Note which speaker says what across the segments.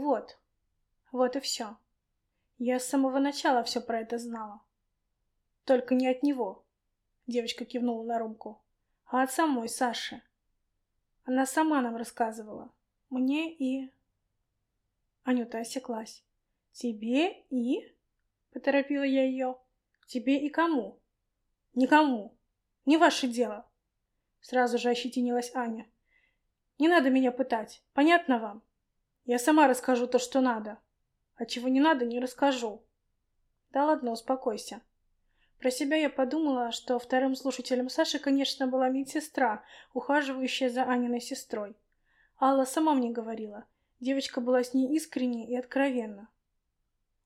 Speaker 1: Вот. Вот и все. Я с самого начала все про это знала. Только не от него. Девочка кивнула на Ромку. А от самой Саши. Она сама нам рассказывала. Мне и... Анюта осеклась. Тебе и... Поторопила я ее. Тебе и кому? Никому. Не ваше дело. Сразу же ощетинилась Аня. Не надо меня пытать. Понятно вам? Я сама расскажу то, что надо. А чего не надо, не расскажу. Да ладно, успокойся. Про себя я подумала, что вторым слушателем Саши, конечно, была медсестра, ухаживающая за Аниной сестрой. Алла сама мне говорила. Девочка была с ней искренне и откровенна.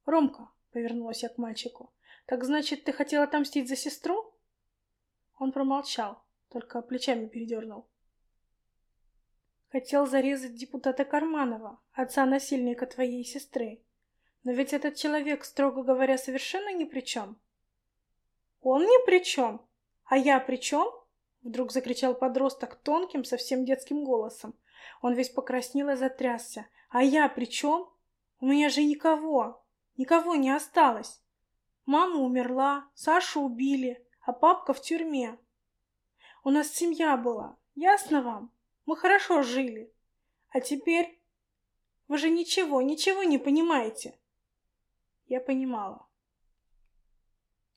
Speaker 1: «Ромка», — повернулась я к мальчику, — «так значит, ты хотела отомстить за сестру?» Он промолчал, только плечами передернул. Хотел зарезать депутата Карманова, отца насильника твоей сестры. Но ведь этот человек, строго говоря, совершенно ни при чем. Он ни при чем? А я при чем? Вдруг закричал подросток тонким, совсем детским голосом. Он весь покраснел и затрясся. А я при чем? У меня же никого, никого не осталось. Мама умерла, Сашу убили, а папка в тюрьме. У нас семья была, ясно вам? Мы хорошо жили. А теперь... Вы же ничего, ничего не понимаете. Я понимала.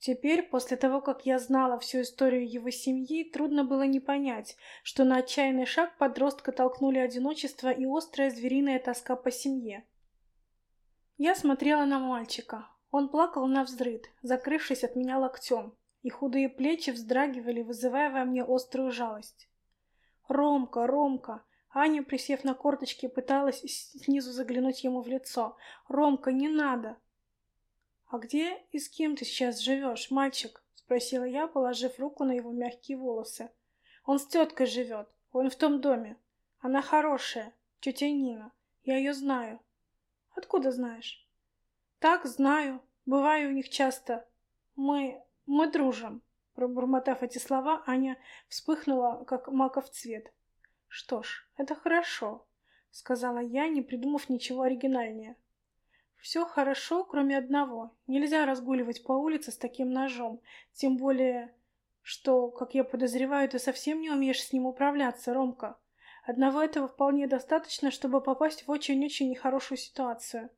Speaker 1: Теперь, после того, как я знала всю историю его семьи, трудно было не понять, что на отчаянный шаг подростка толкнули одиночество и острая звериная тоска по семье. Я смотрела на мальчика. Он плакал на взрыд, закрывшись от меня локтем, и худые плечи вздрагивали, вызывая во мне острую жалость. «Ромка, Ромка!» Аня, присев на корточки, пыталась снизу заглянуть ему в лицо. «Ромка, не надо!» «А где и с кем ты сейчас живешь, мальчик?» — спросила я, положив руку на его мягкие волосы. «Он с теткой живет. Он в том доме. Она хорошая, тетя Нина. Я ее знаю». «Откуда знаешь?» «Так, знаю. Бываю у них часто. Мы... мы дружим». Пробормотав эти слова, Аня вспыхнула, как маков цвет. «Что ж, это хорошо», — сказала я, не придумав ничего оригинальнее. «Все хорошо, кроме одного. Нельзя разгуливать по улице с таким ножом, тем более, что, как я подозреваю, ты совсем не умеешь с ним управляться, Ромка. Одного этого вполне достаточно, чтобы попасть в очень-очень нехорошую ситуацию.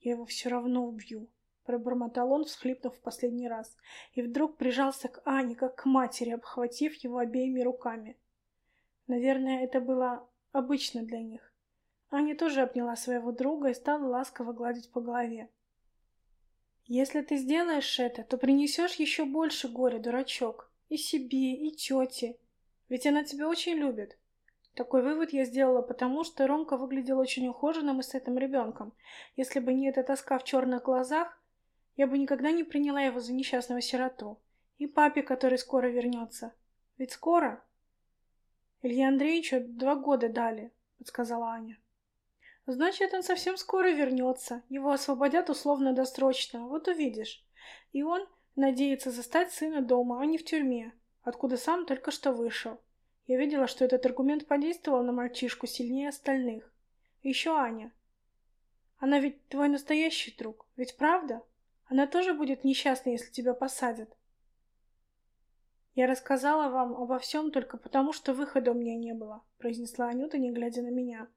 Speaker 1: Я его все равно убью». Пробормотал он, всхлипнув в последний раз, и вдруг прижался к Ане, как к матери, обхватив его обеими руками. Наверное, это было обычно для них. Аня тоже обняла своего друга и стала ласково гладить по голове. «Если ты сделаешь это, то принесешь еще больше горя, дурачок, и себе, и тете, ведь она тебя очень любит». Такой вывод я сделала потому, что Ромка выглядел очень ухоженным и с этим ребенком. Если бы не эта тоска в черных глазах, я бы никогда не приняла его за несчастного сироту. И папе, который скоро вернется. Ведь скоро? Илье Андреевичу два года дали, подсказала Аня. Значит, он совсем скоро вернется. Его освободят условно-досрочно. Вот увидишь. И он надеется застать сына дома, а не в тюрьме, откуда сам только что вышел. Я видела, что этот аргумент подействовал на мальчишку сильнее остальных. Еще Аня. Она ведь твой настоящий друг, ведь правда? Она тоже будет несчастной, если тебя посадят. Я рассказала вам обо всем только потому, что выхода у меня не было, произнесла Анюта, не глядя на меня.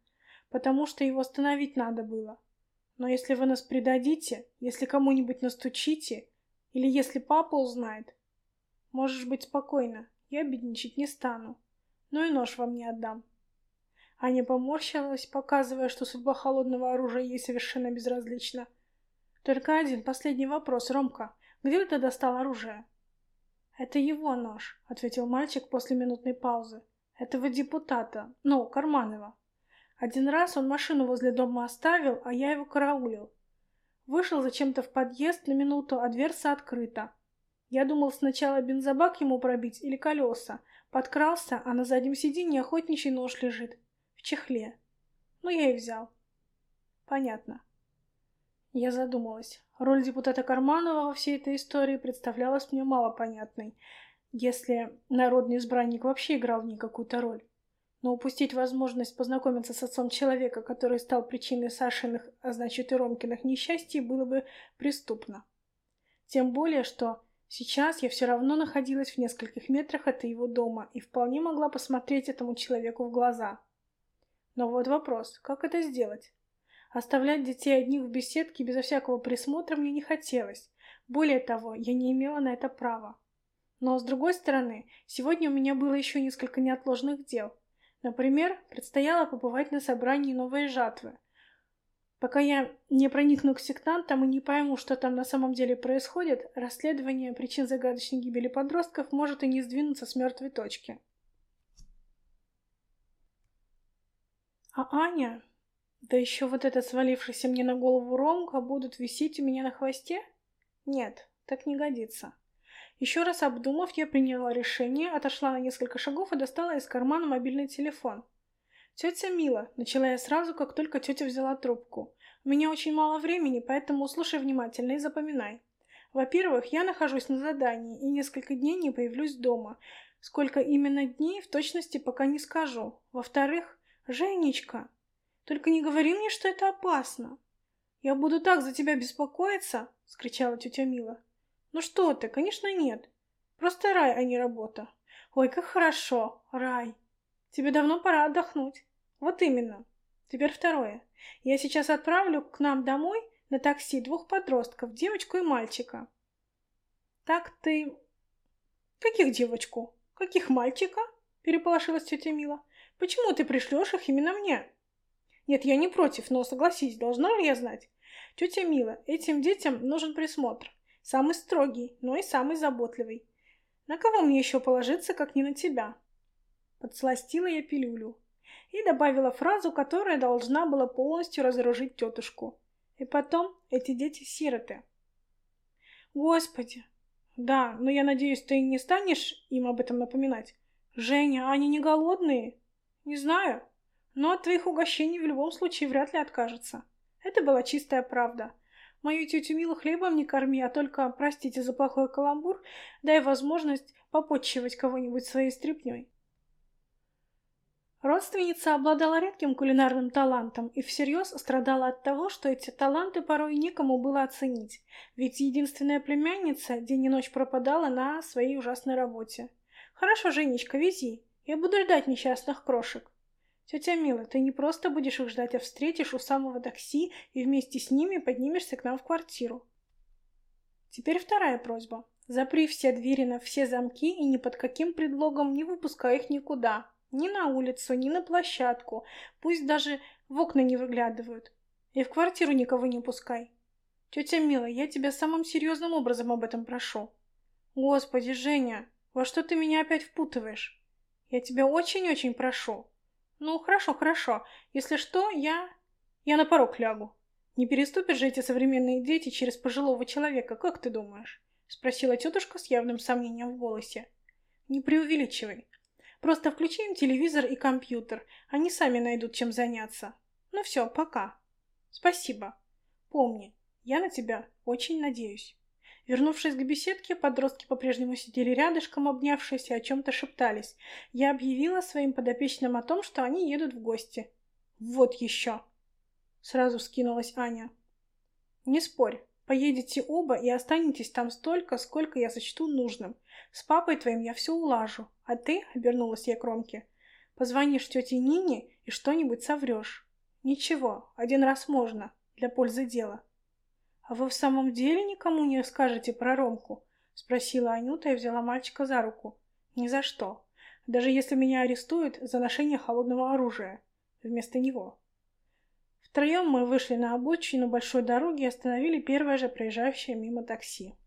Speaker 1: Потому что его остановить надо было. Но если вы нас предадите, если кому-нибудь настучите, или если папа узнает, можешь быть спокойна, я бедничать не стану. Но и нож вам не отдам. Аня поморщилась, показывая, что судьба холодного оружия ей совершенно безразлична. Только один последний вопрос, Ромка. Где ты достал оружие? Это его нож, ответил мальчик после минутной паузы. Этого депутата, ну, Карманова. Один раз он машину возле дома оставил, а я его караулил. Вышел зачем-то в подъезд на минуту, а дверца открыта. Я думал сначала бензобак ему пробить или колеса. Подкрался, а на заднем сиденье охотничий нож лежит. В чехле. Ну, я и взял. Понятно. Я задумалась. Роль депутата Карманова во всей этой истории представлялась мне малопонятной, если народный избранник вообще играл в ней какую-то роль. но упустить возможность познакомиться с отцом человека, который стал причиной Сашиных, а значит и Ромкиных несчастий, было бы преступно. Тем более, что сейчас я все равно находилась в нескольких метрах от его дома и вполне могла посмотреть этому человеку в глаза. Но вот вопрос, как это сделать? Оставлять детей одних в беседке безо всякого присмотра мне не хотелось. Более того, я не имела на это права. Но, с другой стороны, сегодня у меня было еще несколько неотложных дел – Например, предстояло побывать на собрании новой жатвы. Пока я не проникну к сектантам и не пойму, что там на самом деле происходит, расследование причин загадочной гибели подростков может и не сдвинуться с мертвой точки. А Аня, да еще вот этот свалившийся мне на голову Ромка будут висеть у меня на хвосте? Нет, так не годится. Еще раз обдумав, я приняла решение, отошла на несколько шагов и достала из кармана мобильный телефон. «Тетя Мила», — начала я сразу, как только тетя взяла трубку. «У меня очень мало времени, поэтому слушай внимательно и запоминай. Во-первых, я нахожусь на задании и несколько дней не появлюсь дома. Сколько именно дней, в точности пока не скажу. Во-вторых, Женечка, только не говори мне, что это опасно. Я буду так за тебя беспокоиться, — скричала тетя Мила. Ну что ты, конечно нет. Просто рай, а не работа. Ой, как хорошо, рай. Тебе давно пора отдохнуть. Вот именно. Теперь второе. Я сейчас отправлю к нам домой на такси двух подростков, девочку и мальчика. Так ты... Каких девочку? Каких мальчика? Переполошилась тетя Мила. Почему ты пришлешь их именно мне? Нет, я не против, но согласись, должна ли я знать? Тетя Мила, этим детям нужен присмотр. Самый строгий, но и самый заботливый. На кого мне еще положиться, как не на тебя? Подсластила я пилюлю и добавила фразу, которая должна была полностью разоружить тетушку. И потом, эти дети сироты. Господи! Да, но я надеюсь, ты не станешь им об этом напоминать. Женя, они не голодные? Не знаю, но от твоих угощений в любом случае вряд ли откажутся. Это была чистая правда. Мою тетю Милу хлебом не корми, а только, простите за плохой каламбур, дай возможность попотчевать кого-нибудь своей стряпнёй. Родственница обладала редким кулинарным талантом и всерьез страдала от того, что эти таланты порой некому было оценить, ведь единственная племянница день и ночь пропадала на своей ужасной работе. «Хорошо, Женечка, вези, я буду ждать несчастных крошек». «Тетя Мила, ты не просто будешь их ждать, а встретишь у самого такси и вместе с ними поднимешься к нам в квартиру». Теперь вторая просьба. Запри все двери на все замки и ни под каким предлогом не выпускай их никуда. Ни на улицу, ни на площадку. Пусть даже в окна не выглядывают. И в квартиру никого не пускай. Тетя Мила, я тебя самым серьезным образом об этом прошу. Господи, Женя, во что ты меня опять впутываешь? Я тебя очень-очень прошу. Ну, хорошо, хорошо. Если что, я... Я на порог лягу. Не переступят же эти современные дети через пожилого человека, как ты думаешь? Спросила тетушка с явным сомнением в голосе. Не преувеличивай. Просто включи им телевизор и компьютер. Они сами найдут чем заняться. Ну все, пока. Спасибо. Помни, я на тебя очень надеюсь. Вернувшись к беседке, подростки по-прежнему сидели рядышком, обнявшись и о чем-то шептались. Я объявила своим подопечным о том, что они едут в гости. «Вот еще!» Сразу скинулась Аня. «Не спорь. Поедете оба и останетесь там столько, сколько я сочту нужным. С папой твоим я все улажу. А ты, — обернулась я к Ромке, — позвонишь тете Нине и что-нибудь соврешь. Ничего, один раз можно, для пользы дела. «А вы в самом деле никому не скажете про Ромку?» — спросила Анюта и взяла мальчика за руку. «Ни за что. Даже если меня арестуют за ношение холодного оружия. Вместо него». Втроем мы вышли на обочину большой дороги и остановили первое же проезжающее мимо такси.